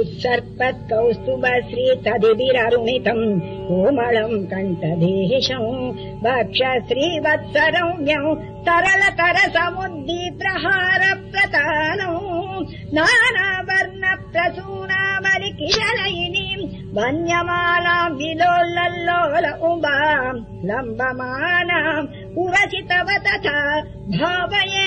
उत्सर्पत् कौस्तुभ श्री तदिभिररुमितम् कोमलम् कण्ठ देहिशौ भक्ष श्रीवत्सरञ्ज्ञौ तरल प्रहार प्रतानौ नानावर्ण प्रसूनामलि किशरैनीम् वन्यमानाम् विलोल्लल्लोल उमा लम्बमानाम् उरचितव तथा भावये